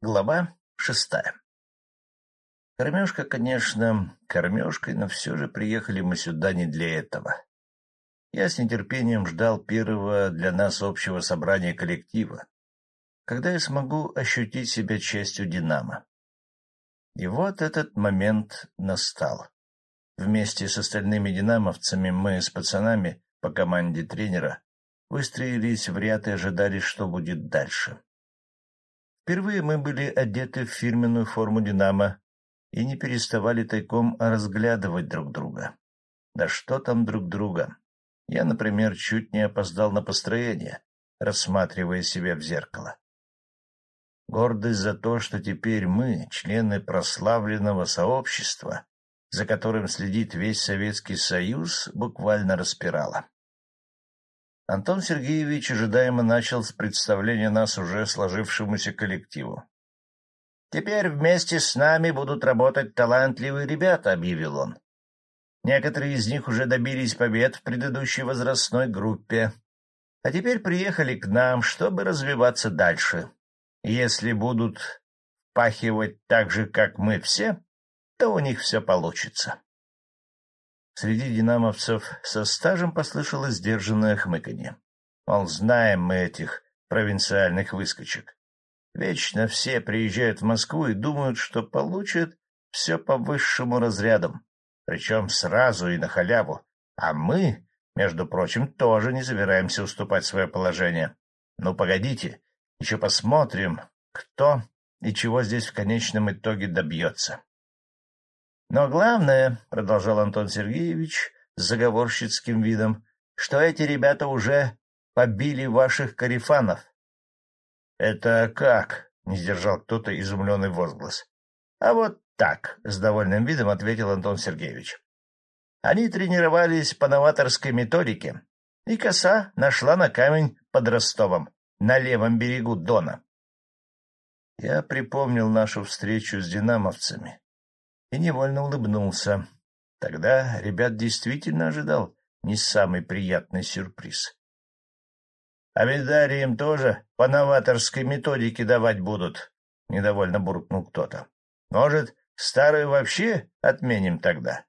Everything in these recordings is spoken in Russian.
Глава шестая Кормежка, конечно, кормежкой, но все же приехали мы сюда не для этого. Я с нетерпением ждал первого для нас общего собрания коллектива, когда я смогу ощутить себя частью «Динамо». И вот этот момент настал. Вместе с остальными «Динамовцами» мы с пацанами по команде тренера выстроились в ряд и ожидали, что будет дальше. Впервые мы были одеты в фирменную форму «Динамо» и не переставали тайком разглядывать друг друга. Да что там друг друга? Я, например, чуть не опоздал на построение, рассматривая себя в зеркало. Гордость за то, что теперь мы, члены прославленного сообщества, за которым следит весь Советский Союз, буквально распирала. Антон Сергеевич ожидаемо начал с представления нас уже сложившемуся коллективу. — Теперь вместе с нами будут работать талантливые ребята, — объявил он. Некоторые из них уже добились побед в предыдущей возрастной группе, а теперь приехали к нам, чтобы развиваться дальше. Если будут пахивать так же, как мы все, то у них все получится. Среди динамовцев со стажем послышалось сдержанное хмыканье. Мол, знаем мы этих провинциальных выскочек. Вечно все приезжают в Москву и думают, что получат все по высшему разрядам, причем сразу и на халяву. А мы, между прочим, тоже не собираемся уступать свое положение. Ну, погодите, еще посмотрим, кто и чего здесь в конечном итоге добьется. Но главное, — продолжал Антон Сергеевич с заговорщицким видом, — что эти ребята уже побили ваших карифанов. — Это как? — не сдержал кто-то изумленный возглас. — А вот так, — с довольным видом ответил Антон Сергеевич. Они тренировались по новаторской методике, и коса нашла на камень под Ростовом, на левом берегу Дона. Я припомнил нашу встречу с динамовцами и невольно улыбнулся. Тогда ребят действительно ожидал не самый приятный сюрприз. — А медали им тоже по новаторской методике давать будут, — недовольно буркнул кто-то. — Может, старую вообще отменим тогда?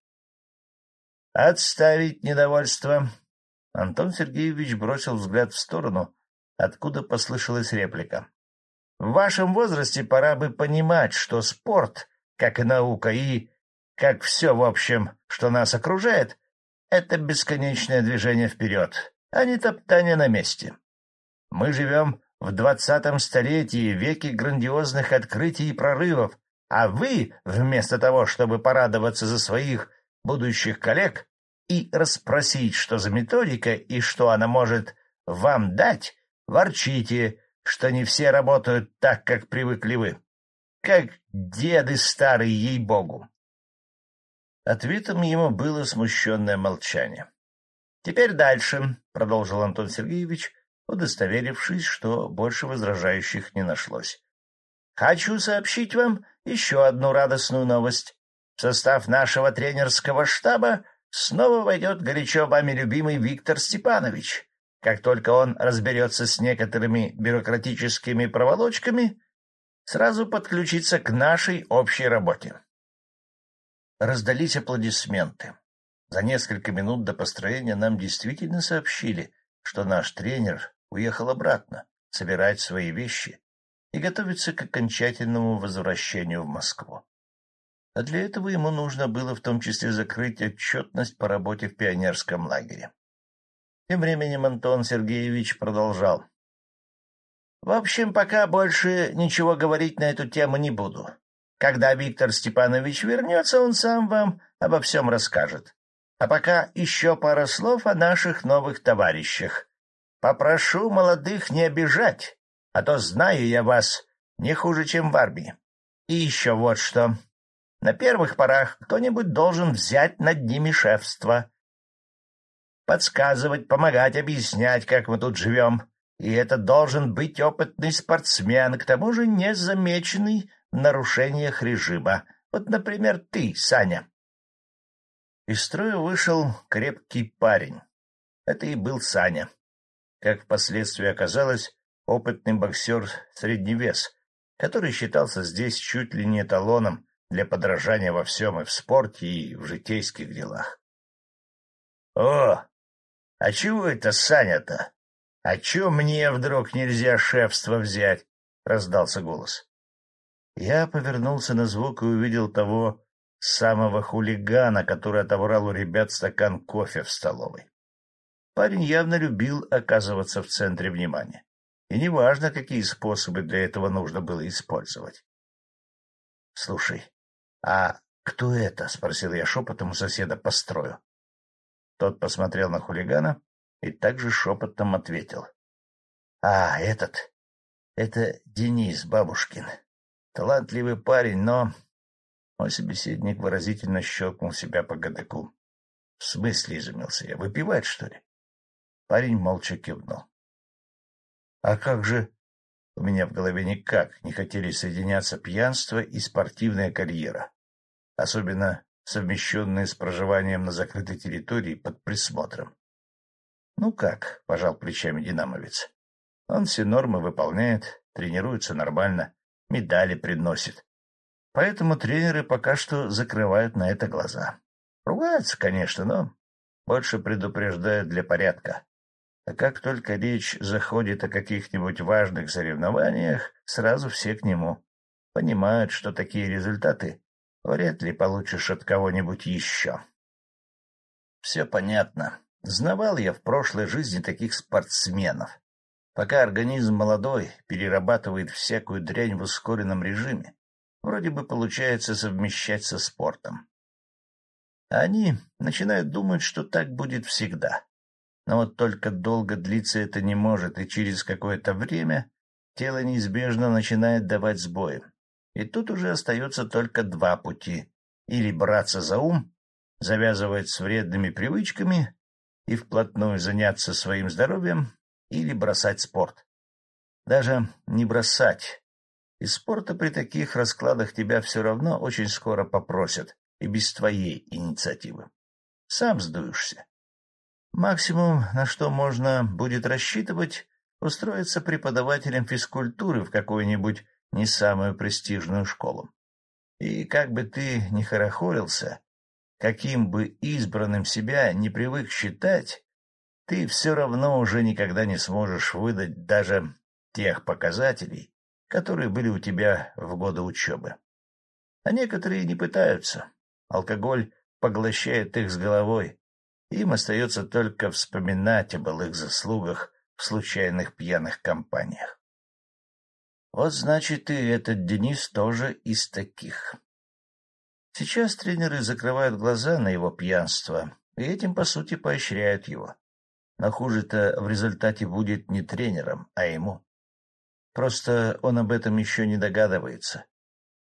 — Отставить недовольство. Антон Сергеевич бросил взгляд в сторону, откуда послышалась реплика. — В вашем возрасте пора бы понимать, что спорт как и наука, и, как все, в общем, что нас окружает, это бесконечное движение вперед, а не топтание на месте. Мы живем в двадцатом столетии, веке грандиозных открытий и прорывов, а вы, вместо того, чтобы порадоваться за своих будущих коллег и расспросить, что за методика и что она может вам дать, ворчите, что не все работают так, как привыкли вы как деды старые, ей-богу. Ответом ему было смущенное молчание. — Теперь дальше, — продолжил Антон Сергеевич, удостоверившись, что больше возражающих не нашлось. — Хочу сообщить вам еще одну радостную новость. В состав нашего тренерского штаба снова войдет горячо вами любимый Виктор Степанович. Как только он разберется с некоторыми бюрократическими проволочками, сразу подключиться к нашей общей работе. Раздались аплодисменты. За несколько минут до построения нам действительно сообщили, что наш тренер уехал обратно собирать свои вещи и готовиться к окончательному возвращению в Москву. А для этого ему нужно было в том числе закрыть отчетность по работе в пионерском лагере. Тем временем Антон Сергеевич продолжал. В общем, пока больше ничего говорить на эту тему не буду. Когда Виктор Степанович вернется, он сам вам обо всем расскажет. А пока еще пара слов о наших новых товарищах. Попрошу молодых не обижать, а то знаю я вас не хуже, чем в армии. И еще вот что. На первых порах кто-нибудь должен взять над ними шефство. Подсказывать, помогать, объяснять, как мы тут живем. И это должен быть опытный спортсмен, к тому же незамеченный в нарушениях режима. Вот, например, ты, Саня. Из строя вышел крепкий парень. Это и был Саня. Как впоследствии оказалось, опытный боксер средний вес, который считался здесь чуть ли не эталоном для подражания во всем и в спорте, и в житейских делах. — О, а чего это Саня-то? А чё мне вдруг нельзя шефство взять? — раздался голос. Я повернулся на звук и увидел того самого хулигана, который отобрал у ребят стакан кофе в столовой. Парень явно любил оказываться в центре внимания. И неважно, какие способы для этого нужно было использовать. — Слушай, а кто это? — спросил я шепотом у соседа по строю. Тот посмотрел на хулигана и также шепотом ответил. — А, этот... Это Денис Бабушкин. Талантливый парень, но... Мой собеседник выразительно щелкнул себя по годоку. — В смысле, — изумился я, — выпивать, что ли? Парень молча кивнул. — А как же... У меня в голове никак не хотели соединяться пьянство и спортивная карьера, особенно совмещенные с проживанием на закрытой территории под присмотром. — Ну как, — пожал плечами динамовец. Он все нормы выполняет, тренируется нормально, медали приносит. Поэтому тренеры пока что закрывают на это глаза. Ругаются, конечно, но больше предупреждают для порядка. А как только речь заходит о каких-нибудь важных соревнованиях, сразу все к нему. Понимают, что такие результаты вряд ли получишь от кого-нибудь еще. Все понятно. Знавал я в прошлой жизни таких спортсменов. Пока организм молодой перерабатывает всякую дрянь в ускоренном режиме, вроде бы получается совмещать со спортом. Они начинают думать, что так будет всегда. Но вот только долго длиться это не может, и через какое-то время тело неизбежно начинает давать сбои. И тут уже остается только два пути. Или браться за ум, завязывать с вредными привычками и вплотную заняться своим здоровьем, или бросать спорт. Даже не бросать. Из спорта при таких раскладах тебя все равно очень скоро попросят, и без твоей инициативы. Сам сдуешься. Максимум, на что можно будет рассчитывать, устроиться преподавателем физкультуры в какую-нибудь не самую престижную школу. И как бы ты ни хорохорился, каким бы избранным себя не привык считать, ты все равно уже никогда не сможешь выдать даже тех показателей, которые были у тебя в годы учебы. А некоторые не пытаются. Алкоголь поглощает их с головой, им остается только вспоминать о былых заслугах в случайных пьяных компаниях. Вот значит, и этот Денис тоже из таких. Сейчас тренеры закрывают глаза на его пьянство, и этим, по сути, поощряют его. Но хуже-то в результате будет не тренером, а ему. Просто он об этом еще не догадывается.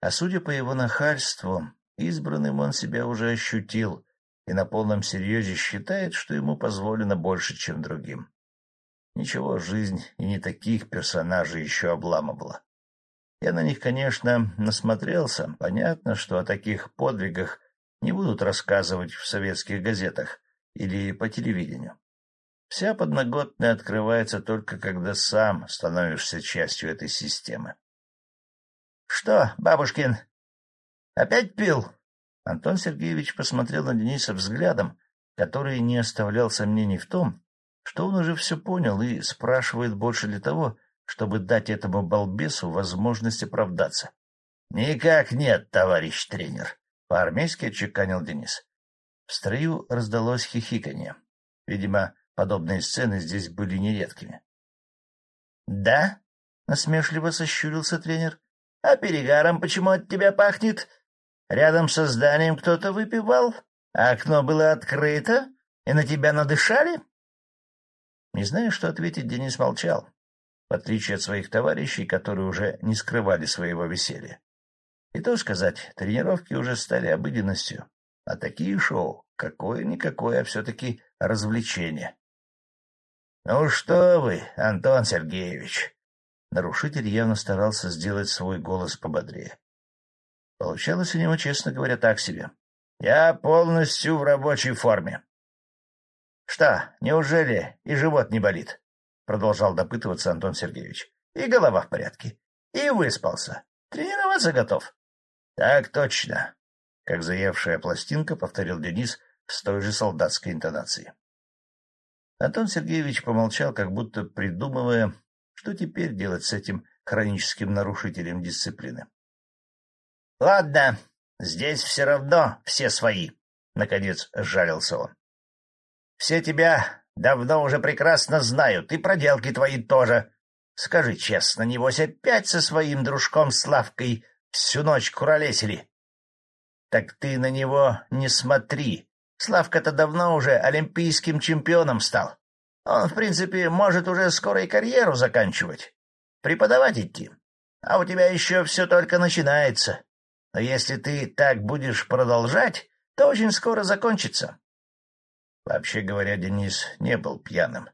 А судя по его нахальству, избранным он себя уже ощутил, и на полном серьезе считает, что ему позволено больше, чем другим. Ничего, жизнь и не таких персонажей еще обламывала. Я на них, конечно, насмотрелся. Понятно, что о таких подвигах не будут рассказывать в советских газетах или по телевидению. Вся подноготная открывается только когда сам становишься частью этой системы. — Что, бабушкин, опять пил? Антон Сергеевич посмотрел на Дениса взглядом, который не оставлял сомнений в том, что он уже все понял и спрашивает больше для того, чтобы дать этому балбесу возможность оправдаться. — Никак нет, товарищ тренер, — по-армейски отчеканил Денис. В строю раздалось хихиканье. Видимо, подобные сцены здесь были нередкими. — Да? — насмешливо сощурился тренер. — А перегаром почему от тебя пахнет? Рядом со зданием кто-то выпивал, а окно было открыто, и на тебя надышали? Не зная, что ответить, Денис молчал, в отличие от своих товарищей, которые уже не скрывали своего веселья. И то сказать, тренировки уже стали обыденностью, а такие шоу — какое-никакое, а все-таки развлечение. — Ну что вы, Антон Сергеевич! Нарушитель явно старался сделать свой голос пободрее. Получалось у него, честно говоря, так себе. Я полностью в рабочей форме. — Что, неужели и живот не болит? — продолжал допытываться Антон Сергеевич. — И голова в порядке. И выспался. Тренироваться готов? — Так точно, — как заевшая пластинка повторил Денис с той же солдатской интонацией. Антон Сергеевич помолчал, как будто придумывая, что теперь делать с этим хроническим нарушителем дисциплины. — Ладно, здесь все равно все свои, — наконец сжалился он. — Все тебя давно уже прекрасно знают, и проделки твои тоже. Скажи честно, небось опять со своим дружком Славкой всю ночь куролесили? — Так ты на него не смотри. Славка-то давно уже олимпийским чемпионом стал. Он, в принципе, может уже скоро и карьеру заканчивать. Преподавать идти. А у тебя еще все только начинается. Но если ты так будешь продолжать, то очень скоро закончится. Вообще говоря, Денис не был пьяным.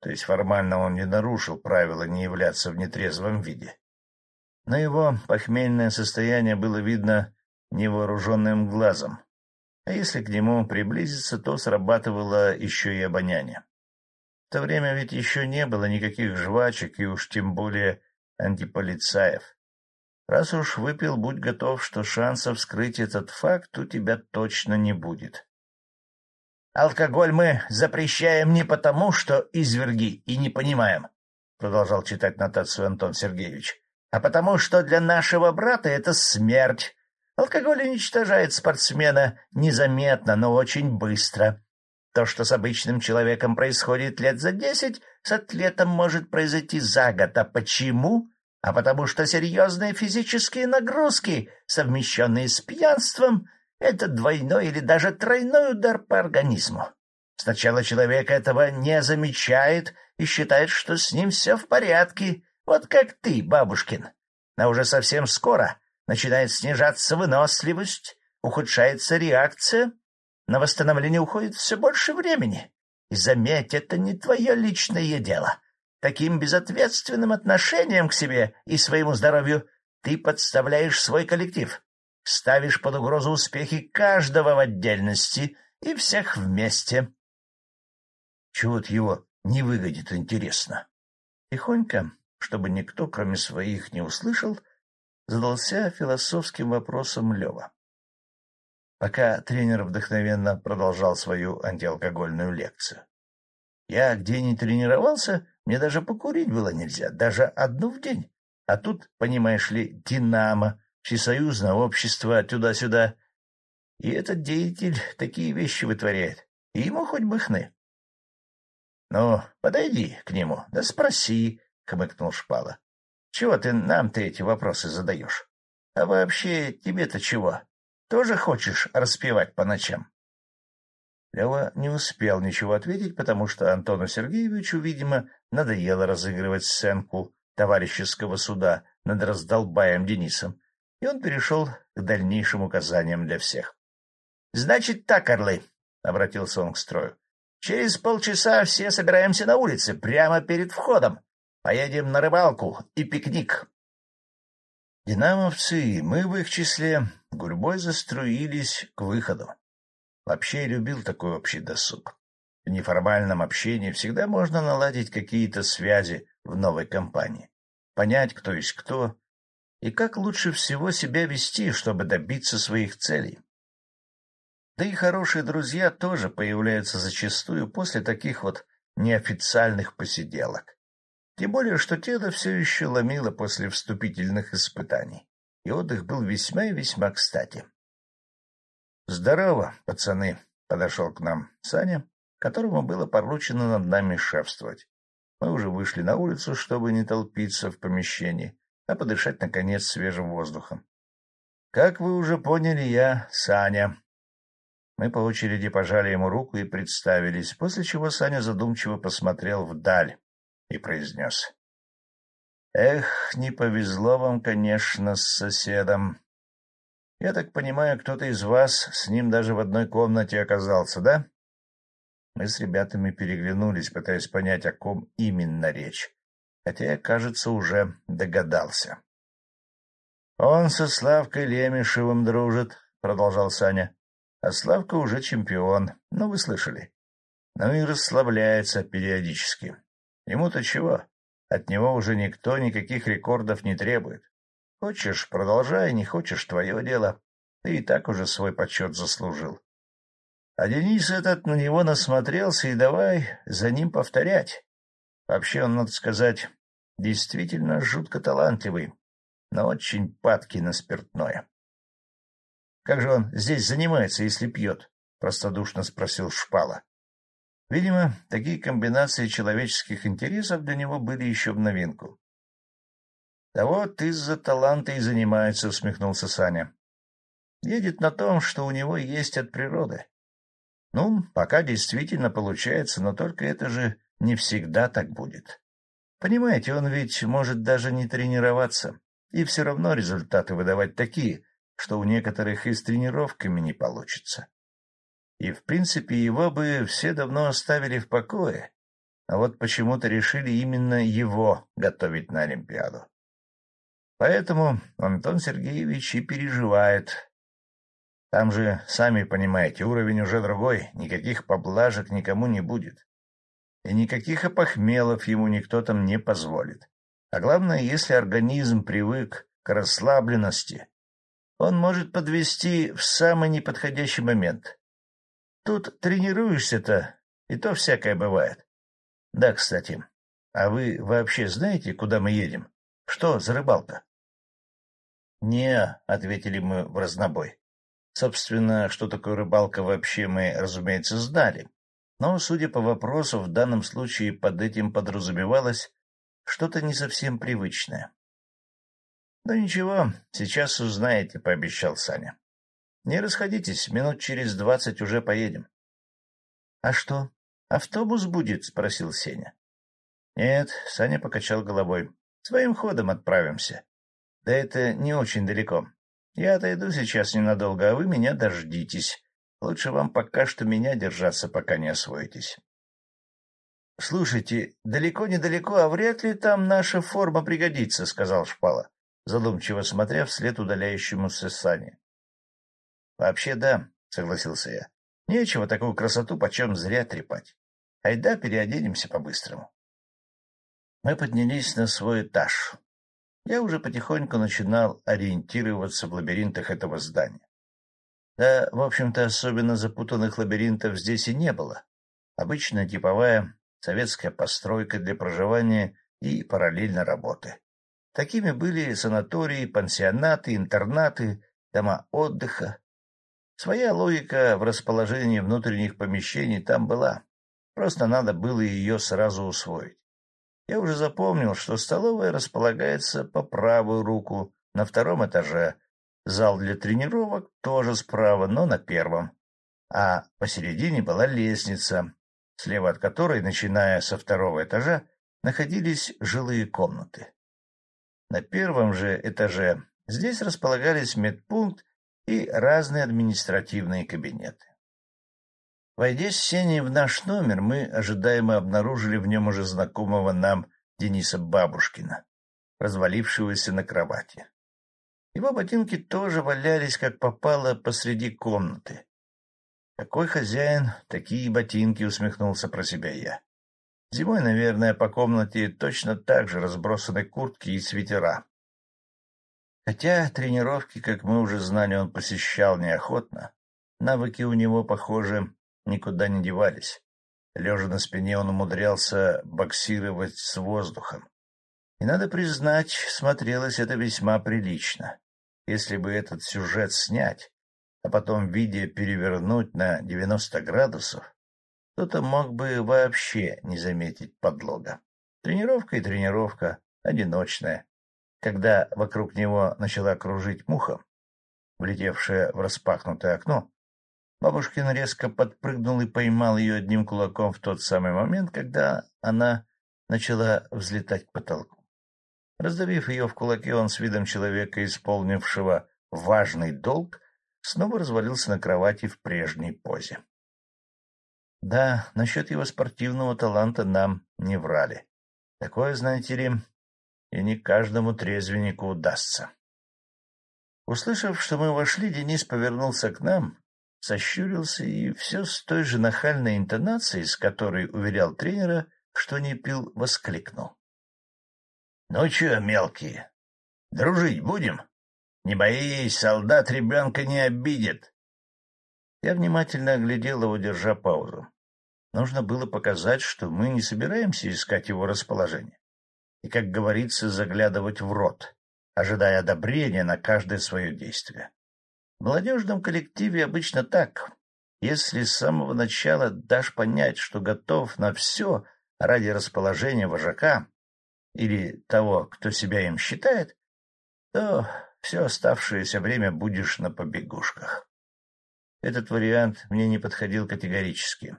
То есть формально он не нарушил правила не являться в нетрезвом виде. Но его похмельное состояние было видно невооруженным глазом. А если к нему приблизиться, то срабатывало еще и обоняние. В то время ведь еще не было никаких жвачек и уж тем более антиполицаев. Раз уж выпил, будь готов, что шансов скрыть этот факт у тебя точно не будет. Алкоголь мы запрещаем не потому, что изверги и не понимаем, — продолжал читать нотацию Антон Сергеевич, — а потому что для нашего брата это смерть. Алкоголь уничтожает спортсмена незаметно, но очень быстро. То, что с обычным человеком происходит лет за десять, с атлетом может произойти за год. А почему? А потому что серьезные физические нагрузки, совмещенные с пьянством, это двойной или даже тройной удар по организму. Сначала человек этого не замечает и считает, что с ним все в порядке, вот как ты, бабушкин. Но уже совсем скоро начинает снижаться выносливость, ухудшается реакция, на восстановление уходит все больше времени. И заметь, это не твое личное дело. Таким безответственным отношением к себе и своему здоровью ты подставляешь свой коллектив ставишь под угрозу успехи каждого в отдельности и всех вместе. Чего-то его не выгодит, интересно. Тихонько, чтобы никто, кроме своих, не услышал, задался философским вопросом Лева. Пока тренер вдохновенно продолжал свою антиалкогольную лекцию. Я где не тренировался, мне даже покурить было нельзя, даже одну в день. А тут, понимаешь ли, «Динамо», всесоюзное общество туда-сюда. И этот деятель такие вещи вытворяет, и ему хоть бы хны. — Ну, подойди к нему, да спроси, — хмыкнул Шпала. — Чего ты нам-то эти вопросы задаешь? А вообще тебе-то чего? Тоже хочешь распевать по ночам? Лева не успел ничего ответить, потому что Антону Сергеевичу, видимо, надоело разыгрывать сценку товарищеского суда над раздолбаем Денисом, и он перешел к дальнейшим указаниям для всех. — Значит так, орлы, — обратился он к строю, — через полчаса все собираемся на улице, прямо перед входом. Поедем на рыбалку и пикник. Динамовцы, мы в их числе, гурьбой заструились к выходу. Вообще любил такой общий досуг. В неформальном общении всегда можно наладить какие-то связи в новой компании, понять, кто есть кто, и как лучше всего себя вести, чтобы добиться своих целей. Да и хорошие друзья тоже появляются зачастую после таких вот неофициальных посиделок. Тем более, что тело все еще ломило после вступительных испытаний, и отдых был весьма и весьма кстати. — Здорово, пацаны! — подошел к нам Саня, которому было поручено над нами шефствовать. Мы уже вышли на улицу, чтобы не толпиться в помещении, а подышать, наконец, свежим воздухом. Как вы уже поняли, я Саня. Мы по очереди пожали ему руку и представились, после чего Саня задумчиво посмотрел вдаль и произнес. — Эх, не повезло вам, конечно, с соседом. Я так понимаю, кто-то из вас с ним даже в одной комнате оказался, да? Мы с ребятами переглянулись, пытаясь понять, о ком именно речь хотя я, кажется, уже догадался. — Он со Славкой Лемешевым дружит, — продолжал Саня. — А Славка уже чемпион, ну, вы слышали. Ну и расслабляется периодически. Ему-то чего? От него уже никто никаких рекордов не требует. Хочешь — продолжай, не хочешь — твое дело. Ты и так уже свой почет заслужил. А Денис этот на него насмотрелся, и давай за ним повторять. Вообще он, надо сказать, действительно жутко талантливый, но очень падкий на спиртное. — Как же он здесь занимается, если пьет? — простодушно спросил Шпала. Видимо, такие комбинации человеческих интересов для него были еще в новинку. — Да вот из-за таланта и занимается, — усмехнулся Саня. — Едет на том, что у него есть от природы. Ну, пока действительно получается, но только это же не всегда так будет. Понимаете, он ведь может даже не тренироваться, и все равно результаты выдавать такие, что у некоторых и с тренировками не получится. И, в принципе, его бы все давно оставили в покое, а вот почему-то решили именно его готовить на Олимпиаду. Поэтому Антон Сергеевич и переживает, там же, сами понимаете, уровень уже другой, никаких поблажек никому не будет. И никаких опохмелов ему никто там не позволит. А главное, если организм привык к расслабленности, он может подвести в самый неподходящий момент. Тут тренируешься-то, и то всякое бывает. Да, кстати, а вы вообще знаете, куда мы едем? Что за рыбалка? — Не, — ответили мы в разнобой. Собственно, что такое рыбалка вообще мы, разумеется, знали. Но, судя по вопросу, в данном случае под этим подразумевалось что-то не совсем привычное. — Да ничего, сейчас узнаете, — пообещал Саня. — Не расходитесь, минут через двадцать уже поедем. — А что, автобус будет? — спросил Сеня. — Нет, — Саня покачал головой. — Своим ходом отправимся. Да это не очень далеко. Я отойду сейчас ненадолго, а вы меня дождитесь. Лучше вам пока что меня держаться, пока не освоитесь. — Слушайте, далеко-недалеко, а вряд ли там наша форма пригодится, — сказал Шпала, задумчиво смотря вслед удаляющемуся Сане. — Вообще да, — согласился я. — Нечего такую красоту почем зря трепать. Айда переоденемся по-быстрому. Мы поднялись на свой этаж. Я уже потихоньку начинал ориентироваться в лабиринтах этого здания. Да, в общем-то, особенно запутанных лабиринтов здесь и не было. Обычная типовая советская постройка для проживания и параллельно работы. Такими были санатории, пансионаты, интернаты, дома отдыха. Своя логика в расположении внутренних помещений там была. Просто надо было ее сразу усвоить. Я уже запомнил, что столовая располагается по правую руку на втором этаже, зал для тренировок тоже справа, но на первом, а посередине была лестница, слева от которой, начиная со второго этажа, находились жилые комнаты. На первом же этаже здесь располагались медпункт и разные административные кабинеты. Войдя с Сеней в наш номер, мы ожидаемо обнаружили в нем уже знакомого нам Дениса Бабушкина, развалившегося на кровати. Его ботинки тоже валялись, как попало, посреди комнаты. «Какой хозяин, такие ботинки!» — усмехнулся про себя я. Зимой, наверное, по комнате точно так же разбросаны куртки и свитера. Хотя тренировки, как мы уже знали, он посещал неохотно, навыки у него, похоже, никуда не девались. Лежа на спине, он умудрялся боксировать с воздухом. И, надо признать, смотрелось это весьма прилично. Если бы этот сюжет снять, а потом видео перевернуть на 90 градусов, кто-то мог бы вообще не заметить подлога. Тренировка и тренировка, одиночная. Когда вокруг него начала кружить муха, влетевшая в распахнутое окно, Бабушкин резко подпрыгнул и поймал ее одним кулаком в тот самый момент, когда она начала взлетать к потолку. Раздавив ее в кулаке, он с видом человека, исполнившего важный долг, снова развалился на кровати в прежней позе. Да, насчет его спортивного таланта нам не врали. Такое, знаете ли, и не каждому трезвеннику удастся. Услышав, что мы вошли, Денис повернулся к нам сощурился и все с той же нахальной интонацией, с которой уверял тренера, что не пил, воскликнул. — Ну чё, мелкие, Дружить будем? Не боись, солдат ребенка не обидит. Я внимательно оглядел его, держа паузу. Нужно было показать, что мы не собираемся искать его расположение. И, как говорится, заглядывать в рот, ожидая одобрения на каждое свое действие. В молодежном коллективе обычно так. Если с самого начала дашь понять, что готов на все ради расположения вожака или того, кто себя им считает, то все оставшееся время будешь на побегушках. Этот вариант мне не подходил категорически.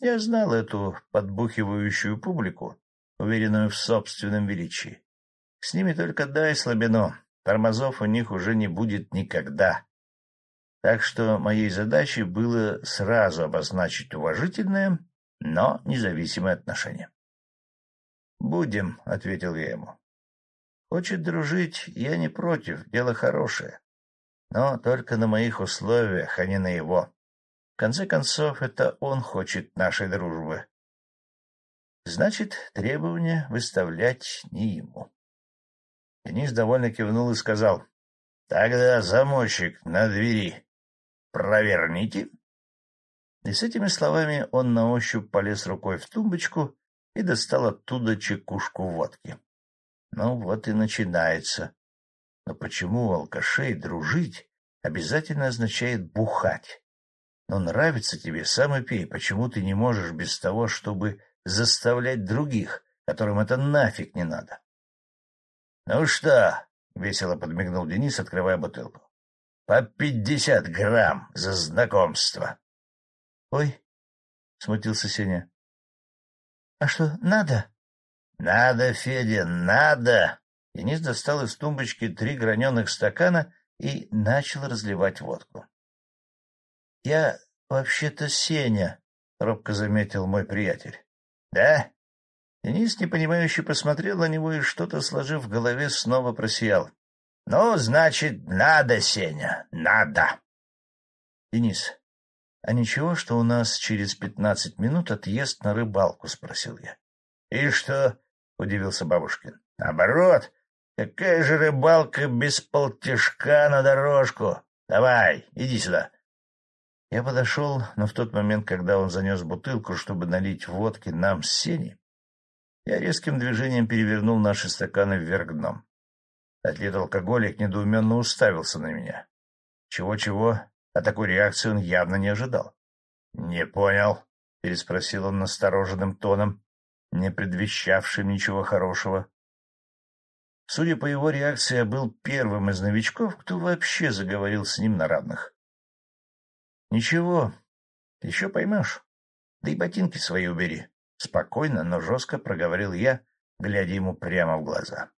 Я знал эту подбухивающую публику, уверенную в собственном величии. С ними только дай слабину, тормозов у них уже не будет никогда. Так что моей задачей было сразу обозначить уважительное, но независимое отношение. — Будем, — ответил я ему. — Хочет дружить, я не против, дело хорошее. Но только на моих условиях, а не на его. В конце концов, это он хочет нашей дружбы. Значит, требования выставлять не ему. Денис довольно кивнул и сказал, — Тогда замочек на двери проверните. И с этими словами он на ощупь полез рукой в тумбочку и достал оттуда чекушку водки. Ну вот и начинается. Но почему алкашей дружить обязательно означает бухать? Но нравится тебе, сам и пей. Почему ты не можешь без того, чтобы заставлять других, которым это нафиг не надо? — Ну что? — весело подмигнул Денис, открывая бутылку. — По пятьдесят грамм за знакомство. — Ой, — смутился Сеня. — А что, надо? — Надо, Федя, надо! Денис достал из тумбочки три граненых стакана и начал разливать водку. — Я вообще-то Сеня, — робко заметил мой приятель. — Да? Денис непонимающе посмотрел на него и, что-то сложив в голове, снова просиял. — Ну, значит, надо, Сеня, надо. — Денис, а ничего, что у нас через пятнадцать минут отъезд на рыбалку? — спросил я. — И что? — удивился бабушкин. — Наоборот, Какая же рыбалка без полтишка на дорожку? Давай, иди сюда. Я подошел, но в тот момент, когда он занес бутылку, чтобы налить водки нам с Сеней, я резким движением перевернул наши стаканы вверх дном. Атлет-алкоголик недоуменно уставился на меня. Чего-чего, а такой реакции он явно не ожидал. — Не понял, — переспросил он настороженным тоном, не предвещавшим ничего хорошего. Судя по его реакции, я был первым из новичков, кто вообще заговорил с ним на равных. — Ничего, еще поймешь. Да и ботинки свои убери. Спокойно, но жестко проговорил я, глядя ему прямо в глаза.